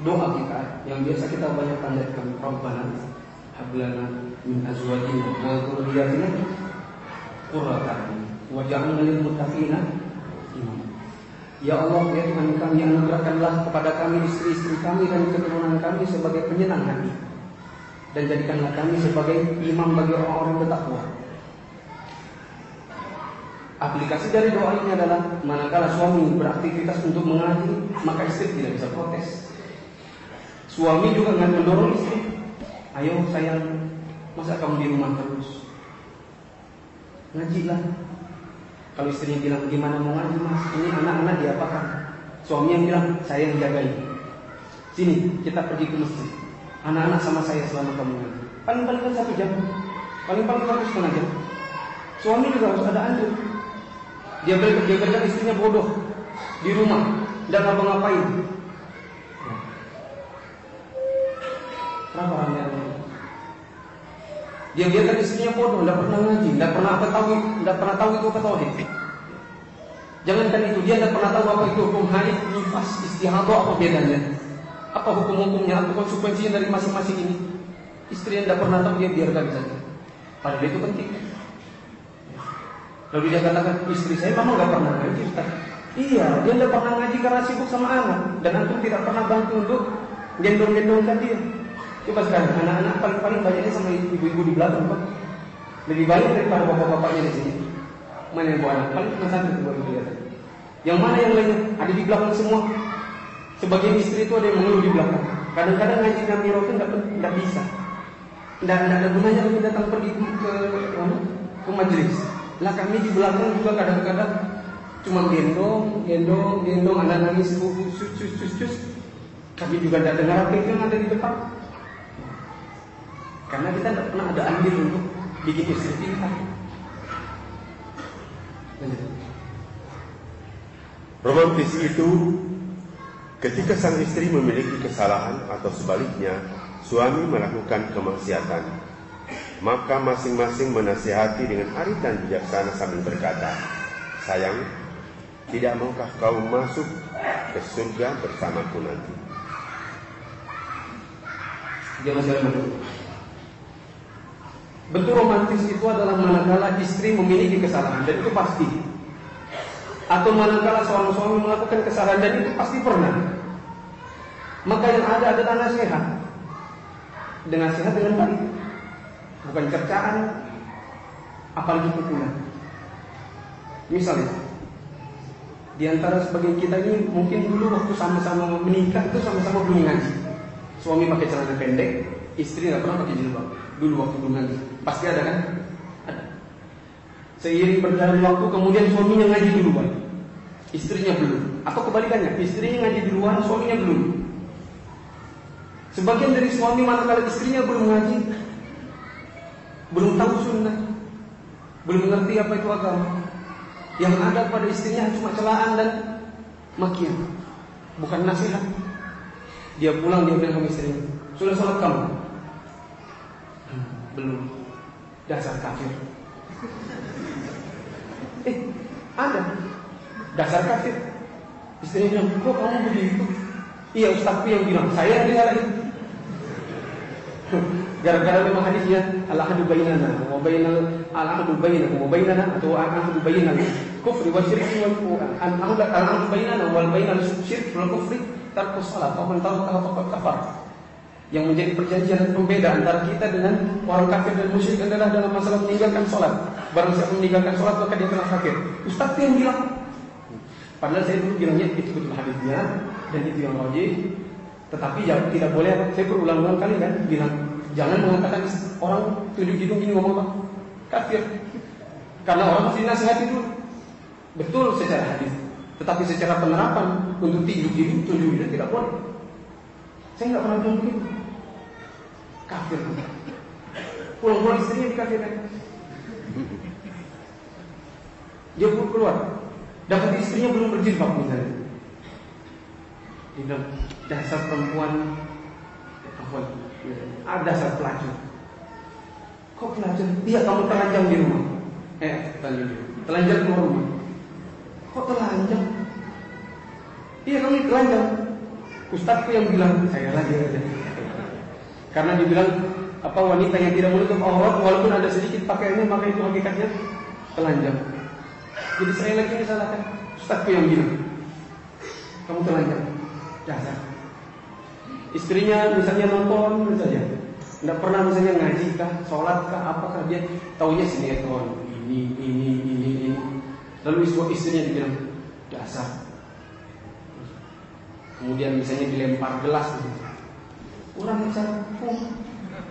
doa kita yang biasa kita banyak panjatkan Rabbana hablana min azwajina wa dzurriyyatina qurrata wa ja'alna lil muttaqina Ya Allah, ya Tuhan kami anugerahkanlah kepada kami istri-istri kami dan keturunan kami sebagai penyenang hati dan jadikanlah kami sebagai imam bagi orang-orang bertakwa. Aplikasi dari doa ini adalah manakala suami beraktivitas untuk mengaji, maka istri tidak bisa protes. Suami juga nggak mendorong istri. Ayo sayang, masa kamu di rumah terus? Ngajilah. Kalau istrinya bilang gimana mau ngaji mas? Ini anak-anak diapakan? Suami yang bilang saya yang jagain. Sini kita pergi ke masjid. Anak-anak sama saya selama kamu ngaji. Paling-paling kan satu jam. Paling-paling satu setengah jam. Suami juga harus ada andil. Dia dia kerja istrinya bodoh di rumah, dan ngapa-ngapain. Kenapa anda Dia biarkan istrinya bodoh, tidak pernah ngaji, tidak pernah apa tahu, tidak pernah tahu itu apa tauhid. Jangankan itu, dia tidak pernah tahu apa itu hukum haid, nifas, istihadah, apa bedanya. Apa hukum-hukumnya, apa konsekuensinya dari masing-masing ini. Istri yang tidak pernah tahu, dia biarkan saja. Padahal itu penting. Lalu dia katakan, istri saya mama nggak pernah ngaji. Iya, dia tidak pernah ngaji karena sibuk sama anak. Dan antum tidak pernah bantu untuk gendong-gendongkan dia. Coba sekarang anak-anak paling-paling banyaknya sama ibu-ibu di belakang Pak. Lebih banyak daripada bapak-bapaknya di sini. Mana yang anak? Paling cuma satu baru kelihatan. Yang mana yang lainnya? Ada di belakang semua. Sebagian istri itu ada yang mengeluh di belakang. Kadang-kadang ngaji kami itu nggak bisa. Nggak ada gunanya kami datang pergi ke ke, ke majelis. Lah kami di belakang juga kadang-kadang cuma gendong, gendong, gendong, anak nangis, sus, sus, sus, sus. Kami juga tidak dengar apa yang ada di depan. Karena kita tidak pernah ada andil untuk bikin istri pintar. Romantis itu ketika sang istri memiliki kesalahan atau sebaliknya suami melakukan kemaksiatan, maka masing-masing menasihati dengan arif dan bijaksana sambil berkata, sayang, tidak maukah kau masuk ke surga bersamaku nanti? Dia masih Bentuk romantis itu adalah manakala istri memiliki kesalahan dan itu pasti. Atau manakala seorang suami melakukan kesalahan dan itu pasti pernah. Maka yang ada adalah nasihat. Dengan nasihat dengan baik. Bukan cercaan, apalagi pukulan. Misalnya, di antara sebagian kita ini mungkin dulu waktu sama-sama menikah itu sama-sama belum ngaji. Suami pakai celana pendek, istri nggak pernah pakai jilbab. Dulu waktu belum nanti, pasti ada kan? Ada. Seiring berjalan waktu, kemudian suaminya ngaji duluan, istrinya belum. Atau kebalikannya, istrinya ngaji duluan, suaminya belum. Sebagian dari suami manakala istrinya belum ngaji, belum tahu sunnah, belum mengerti apa itu agama. Yang ada pada istrinya cuma celaan dan makian, bukan nasihat. Dia pulang dia bilang sama istrinya, sudah sholat kamu? Hmm, belum. Dasar kafir. Eh, ada. Dasar kafir. Istrinya bilang, kok kamu begitu? Iya ustazku yang bilang, saya yang itu. Gara-gara memang hadisnya al-ahdu bainana wa bainal al-ahdu bainakum wa bainana atau al-ahdu bainal kufri wa syirki wa al-ahdu bainana wal bainal syirki wal kufri tarkus salat atau man taraka faqad kafar. Yang menjadi perjanjian pembeda antara kita dengan orang kafir dan musyrik adalah dalam masalah meninggalkan sholat. Barang siapa meninggalkan sholat maka dia kena kafir. Ustaz yang bilang. Padahal saya dulu bilangnya itu betul hadisnya dan itu yang wajib. Tetapi ya, tidak boleh saya berulang-ulang kali kan bilang jangan mengatakan orang tunjuk hidung ini ngomong apa kafir. Karena orang mesti nasihati dulu. Betul secara hadis. Tetapi secara penerapan untuk tunjuk hidung, tunjuk hidung tidak boleh. Saya nggak pernah bilang begitu. Kafir. Pulang-pulang istrinya dikafirkan. Dia pun keluar. Dapat istrinya belum berjilbab misalnya. Dia dasar perempuan perempuan ada dasar pelacur. Kok pelacur? Iya kamu telanjang di rumah. Eh, telanjang, telanjang di rumah. Kok telanjang? Iya kamu telanjang. Ustazku yang bilang saya lagi aja. Karena dibilang apa wanita yang tidak menutup aurat walaupun ada sedikit pakaiannya maka itu hakikatnya telanjang. Jadi saya lagi yang salahkan. Ustazku yang bilang kamu telanjang. Dasar. Istrinya misalnya nonton saja, tidak pernah misalnya ngaji kah, sholat kah, apakah dia taunya sinetron ini, ini, ini, ini. Lalu istri istrinya dibilang dasar Kemudian misalnya dilempar gelas gitu. Orang yang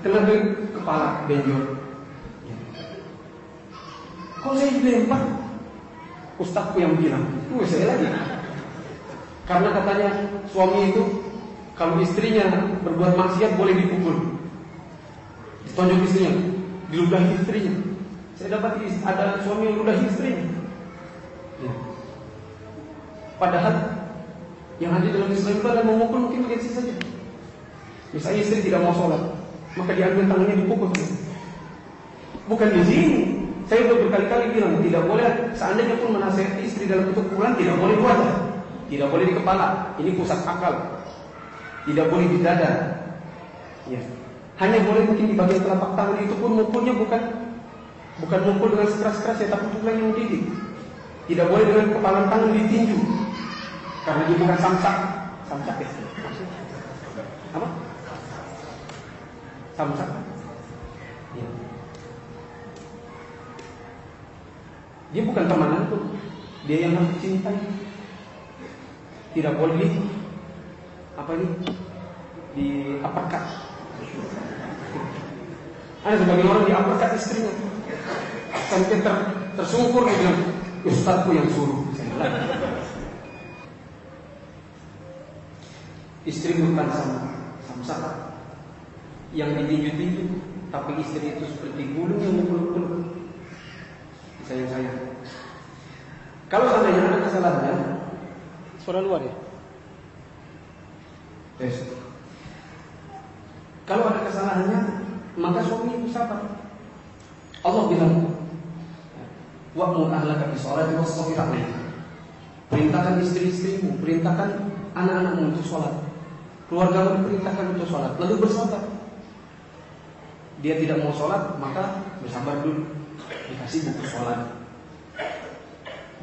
kena di kepala benjol. Kok saya dilempar? Ustazku yang bilang, itu saya lagi. Karena katanya suami itu kalau istrinya berbuat maksiat boleh dipukul. Ditonjok istrinya, diludahi istrinya. Saya dapat ada suami yang ludahi istrinya. Ya. Padahal yang ada dalam Islam itu adalah memukul mungkin begitu saja. Misalnya istri tidak mau sholat, maka diambil tangannya dipukul. Bukan di sini. Saya sudah berkali-kali bilang tidak boleh seandainya pun menasihati istri dalam bentuk pukulan tidak boleh wajah, tidak boleh di kepala. Ini pusat akal. Tidak boleh di dada. Ya. Hanya boleh mungkin di bagian telapak tangan itu pun mukulnya bukan bukan mukul dengan sekeras-keras ya, tapi pukulan yang mendidik. Tidak boleh dengan kepala tangan ditinju. Karena dia bukan samsak. Samsak ya? Apa? Samsak. Ya. Dia bukan teman itu. Dia yang harus dicintai. Tidak boleh di apa ini? Di uppercut. Ada sebagian orang di uppercut istrinya. Sampai ter, tersungkur dia bilang, Ustazku yang suruh. Istri bukan sama samsat yang ditinju-tinju, tapi istri itu seperti gunung yang mukul-mukul. Sayang-sayang. Kalau seandainya ada kesalahan, suara luar ya. Tes. Kalau ada kesalahannya, maka suami itu sabar. Allah bilang, "Wa'mur ahlaka bis-sholati wastabir 'alaiha." Perintahkan istri-istrimu, perintahkan anak-anakmu untuk sholat. Keluarga diperintahkan untuk sholat, lalu bersabar. Dia tidak mau sholat, maka bersabar dulu. Dikasih buku sholat.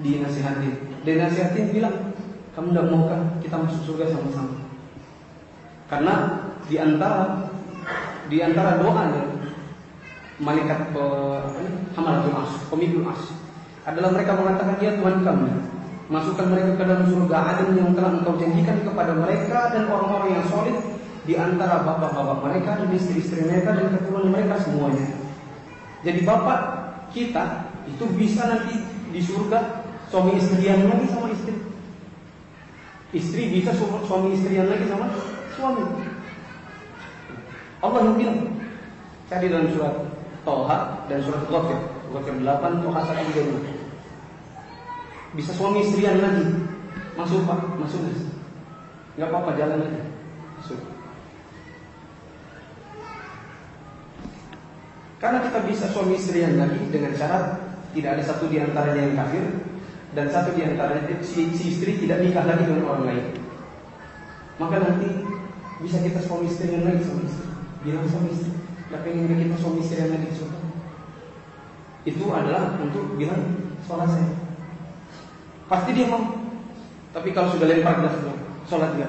Dinasihati. Dinasihatin bilang, kamu tidak mau kan kita masuk surga sama-sama. Karena di antara di antara doanya malaikat hamalatul as, pemikul as adalah mereka mengatakan ya Tuhan kami masukkan mereka ke dalam surga adem yang telah engkau janjikan kepada mereka dan orang-orang yang solid di antara bapak-bapak mereka dan istri-istri mereka dan keturunan mereka semuanya. Jadi bapak kita itu bisa nanti di surga suami istrian lagi sama istri. Istri bisa suami istrian lagi sama suami. Allah yang bilang cari dalam surat Toha dan surat Ghafir, Ghafir 8 Toha 1 Bisa suami istrian lagi. Masuk Pak, masuk Mas. Enggak apa-apa jalan aja. Masuk. Karena kita bisa suami istri yang lagi dengan syarat tidak ada satu di antaranya yang kafir dan satu di antaranya si, si istri tidak nikah lagi dengan orang lain. Maka nanti bisa kita suami istri yang lagi suami istri. Bilang suami istri, tidak pengen kita suami istri yang lagi surga. Itu adalah untuk bilang sholat saya. Pasti dia mau. Tapi kalau sudah lempar gelas sholat dia.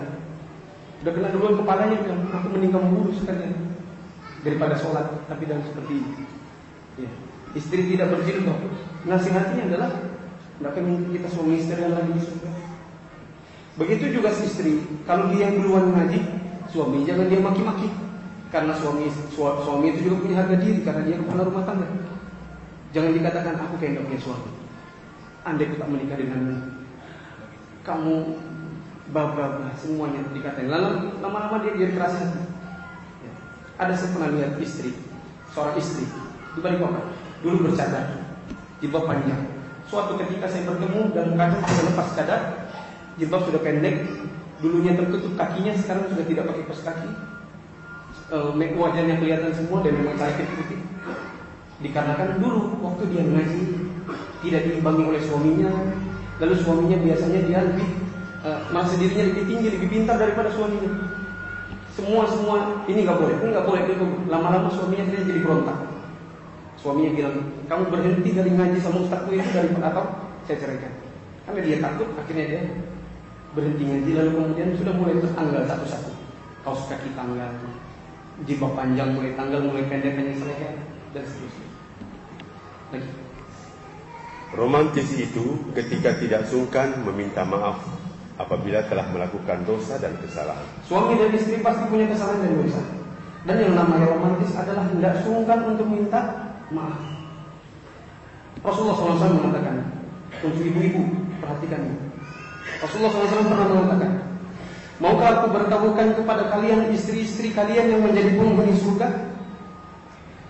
Udah kena duluan kepalanya bilang, aku mending kamu buru sekalian daripada sholat tapi dalam seperti ini. Ya. Istri tidak berjilbab. Nasihatnya adalah tidak pengen kita suami istri yang lagi surga. Begitu juga si istri, kalau dia yang duluan ngaji, suami jangan dia maki-maki. Karena suami suami itu juga punya harga diri karena dia kepala rumah tangga. Jangan dikatakan aku kayak gak punya suami. Andai aku tak menikah denganmu, kamu babah semuanya dikatain. Lalu lama-lama dia jadi keras. Ada saya pernah lihat istri, seorang istri di balik kota, dulu bercadar, jilbab panjang. Suatu ketika saya bertemu dan kadang sudah lepas cadar, jilbab sudah pendek, dulunya tertutup kakinya, sekarang sudah tidak pakai pos kaki. E, wajahnya kelihatan semua dan memang cantik putih. Dikarenakan dulu waktu dia mengaji tidak diimbangi oleh suaminya, lalu suaminya biasanya dia lebih e, merasa dirinya lebih tinggi, lebih pintar daripada suaminya. Semua semua ini nggak boleh, ini nggak boleh itu lama-lama suaminya dia jadi berontak. Suaminya bilang, kamu berhenti dari ngaji sama ustazku itu dari atau saya ceraikan. Karena dia takut, akhirnya dia berhenti ngaji lalu kemudian sudah mulai tertanggal satu-satu. Kaos kaki tanggal, jilbab panjang mulai tanggal, mulai pendek hanya selesai dan seterusnya. Lagi. Romantis itu ketika tidak sungkan meminta maaf apabila telah melakukan dosa dan kesalahan. Suami dan istri pasti punya kesalahan dan dosa. Dan yang namanya romantis adalah tidak sungkan untuk minta maaf. Rasulullah SAW mengatakan, untuk ibu-ibu, perhatikan Rasulullah SAW pernah mengatakan, Maukah aku beritahukan kepada kalian istri-istri kalian yang menjadi penghuni surga?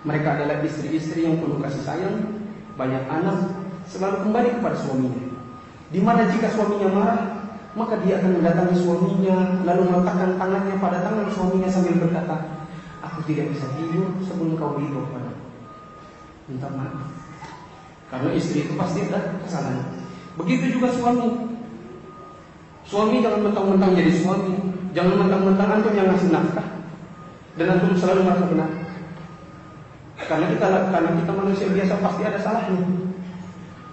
Mereka adalah istri-istri yang penuh kasih sayang, banyak anak, selalu kembali kepada suaminya. Di mana jika suaminya marah, maka dia akan mendatangi suaminya lalu meletakkan tangannya pada tangan suaminya sambil berkata, aku tidak bisa tidur sebelum kau pada. Minta maaf. Karena istri itu pasti ada kesalahan. Begitu juga suami. Suami jangan mentang-mentang jadi suami, jangan mentang-mentang antum yang ngasih nafkah dan antum selalu merasa benar. Karena kita karena kita manusia biasa pasti ada salahnya.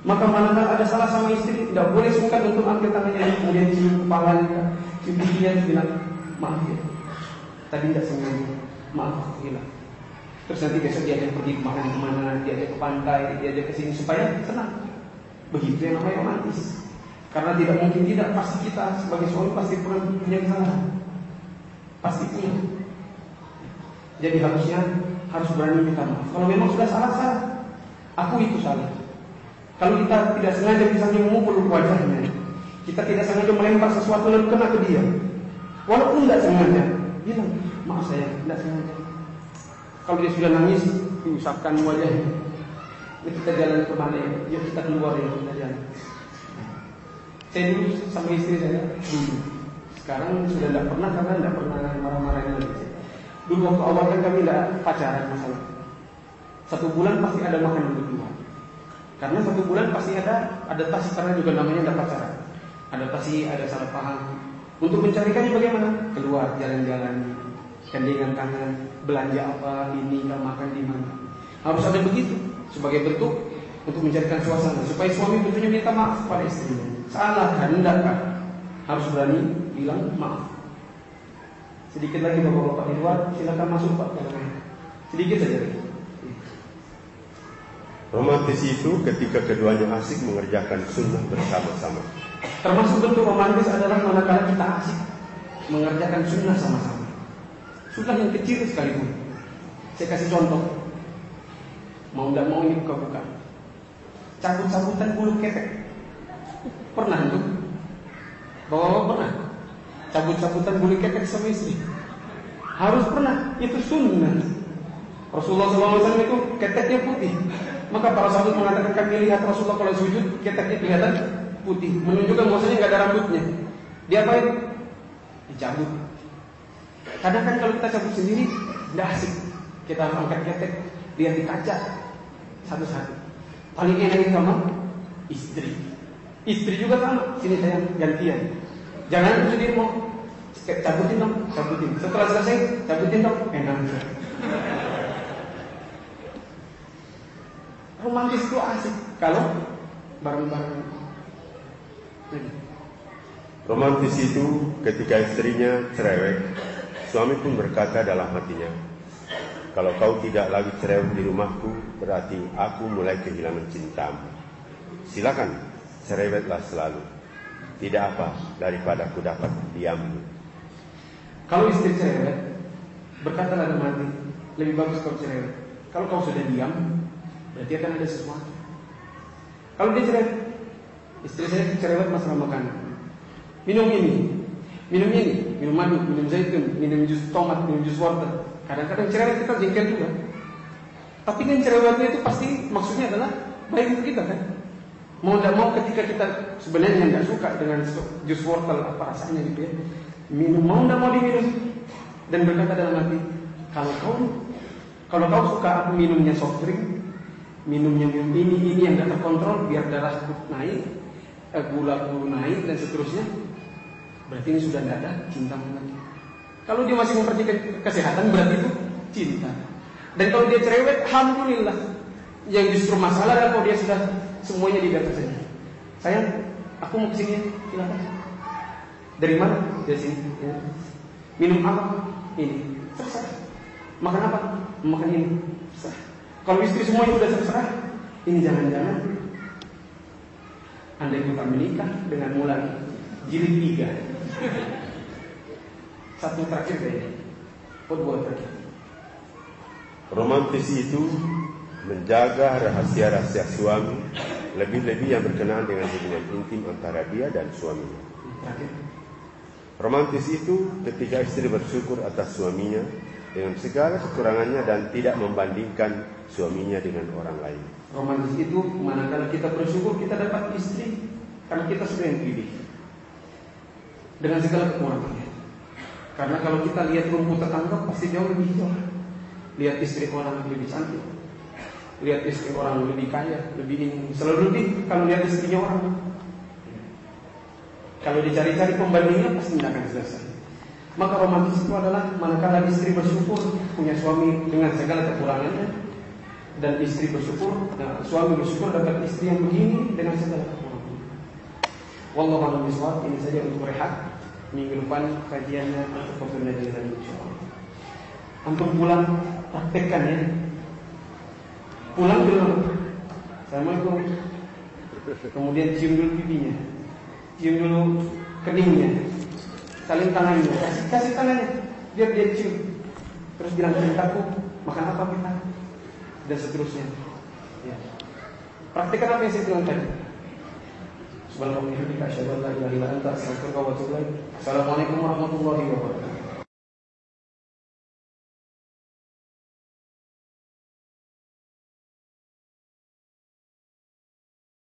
Maka manakala ada salah sama istri tidak boleh sungkan untuk ambil tangannya kemudian cium kepalanya, cium pipinya bilang maaf ya. Tadi tidak sengaja, maaf aku hilang. Terus nanti besok diajak pergi ke mana ke mana, diajak ke pantai, diajak ke sini supaya senang. Begitu yang namanya romantis. Karena tidak mungkin tidak pasti kita sebagai suami pasti pernah punya kesalahan. Pasti punya. Jadi harusnya harus berani minta maaf. Kalau memang sudah salah salah, aku itu salah. Kalau kita tidak sengaja misalnya memukul wajahnya, kita tidak sengaja melempar sesuatu lalu kena ke dia, walaupun tidak sengaja, bilang maaf saya tidak sengaja. Kalau dia sudah nangis, diusapkan wajahnya. Ya kita jalan ke mana ya? Ya kita keluar ya kita jalan. Saya dulu sama istri saya dulu. Sekarang sudah tidak pernah karena tidak pernah marah-marahin lagi. Dulu waktu awal kan kami tidak pacaran masalah. Satu bulan pasti ada makan berdua. Karena satu bulan pasti ada adaptasi karena juga namanya ada pacaran. Adaptasi, ada salah paham. Untuk mencarikannya bagaimana? Keluar jalan-jalan, gandengan tangan, belanja apa, ini, makan di mana. Harus ada begitu sebagai bentuk untuk mencarikan suasana supaya suami tentunya minta maaf kepada istrinya. Salah kan, enggak Harus berani bilang maaf. Sedikit lagi bapak-bapak di luar, silakan masuk pak. Sedikit saja. Romantis itu ketika keduanya asik mengerjakan sunnah bersama-sama. Termasuk bentuk romantis adalah manakala kita asik mengerjakan sunnah sama-sama. Sudah yang kecil sekalipun. Saya kasih contoh. Mau tidak mau ini buka-buka. Cabut-cabutan bulu ketek. Pernah itu? Bawa pernah? Cabut-cabutan bulu ketek sama istri. Harus pernah. Itu sunnah. Rasulullah SAW itu keteknya putih. Maka para sahabat mengatakan kami lihat Rasulullah kalau sujud keteknya kelihatan putih, menunjukkan bahwasanya nggak ada rambutnya. Dia apa itu? Dicabut. Kadang kan kalau kita cabut sendiri, tidak asik. Kita angkat ketek, lihat di kaca satu-satu. Paling enak sama istri. Istri juga sama. Sini saya gantian. Jangan sendiri mau cabutin dong, cabutin. Setelah selesai, cabutin dong, enak. Romantis itu asik kalau bareng-bareng. Romantis itu ketika istrinya cerewet, suami pun berkata dalam hatinya, kalau kau tidak lagi cerewet di rumahku, berarti aku mulai kehilangan cintamu. Silakan, cerewetlah selalu. Tidak apa daripada ku dapat diammu. Kalau istri cerewet, berkata dalam hati, lebih bagus kau cerewet. Kalau kau sudah diam, Berarti akan ada sesuatu. Kalau dia cerewet, istri saya cerewet masalah makanan. Minum ini, minum ini, minum madu, minum zaitun, minum jus tomat, minum jus wortel. Kadang-kadang cerewet kita jengkel juga. Tapi kan cerewetnya itu pasti maksudnya adalah baik untuk kita kan. Mau tidak mau ketika kita sebenarnya nggak suka dengan jus wortel apa rasanya gitu ya. Minum mau tidak mau diminum dan berkata dalam hati, kalau kau kalau kau suka minumnya soft drink, minumnya minum ini ini yang tidak terkontrol biar darah naik, eh, gula gula naik dan seterusnya. Berarti ini sudah tidak ada cinta lagi. Kalau dia masih memperhatikan kesehatan berarti itu cinta. Dan kalau dia cerewet, alhamdulillah. Yang justru masalah adalah kalau dia sudah semuanya di atas saja. Sayang, aku mau ke sini, silakan. Dari mana? Dari sini. Ya. Minum apa? Ini. Selesai. Makan apa? Makan ini. Selesai. Kalau istri semuanya sudah terserah, ini jangan-jangan anda kita menikah dengan mulai jilid tiga. Satu terakhir kayaknya. Kedua terakhir. Romantis itu menjaga rahasia-rahasia suami lebih-lebih yang berkenaan dengan hubungan intim antara dia dan suaminya. Romantis itu ketika istri bersyukur atas suaminya dengan segala kekurangannya dan tidak membandingkan suaminya dengan orang lain. Romantis itu manakala kita bersyukur kita dapat istri karena kita sudah yang pilih dengan segala kekurangannya. Karena kalau kita lihat rumput tetangga pasti jauh lebih hijau. Lihat istri orang lebih cantik, lihat istri orang lebih kaya, lebih ini. Selalu lebih kalau lihat istrinya orang. Kalau dicari-cari pembandingnya pasti tidak akan selesai. Maka romantis itu adalah manakala istri bersyukur punya suami dengan segala kekurangannya dan istri bersyukur, nah, suami bersyukur dapat istri yang begini dengan segala kekurangannya. Wallahu a'lam bishawab. Ini saja untuk rehat. Minggu depan kajiannya untuk konfirmasi dengan insyaallah. Untuk pulang praktekkan ya. Pulang dulu. Assalamualaikum. Kemudian cium dulu pipinya. Cium dulu keningnya saling tangannya, kasih, kasih tangannya, biar dia cium. Terus bilang cintaku, makan apa kita? Dan seterusnya. Ya. Praktikkan apa yang saya bilang tadi. Subhanallah wa bihamdika asyhadu an la ilaha illa. Assalamualaikum warahmatullahi wabarakatuh.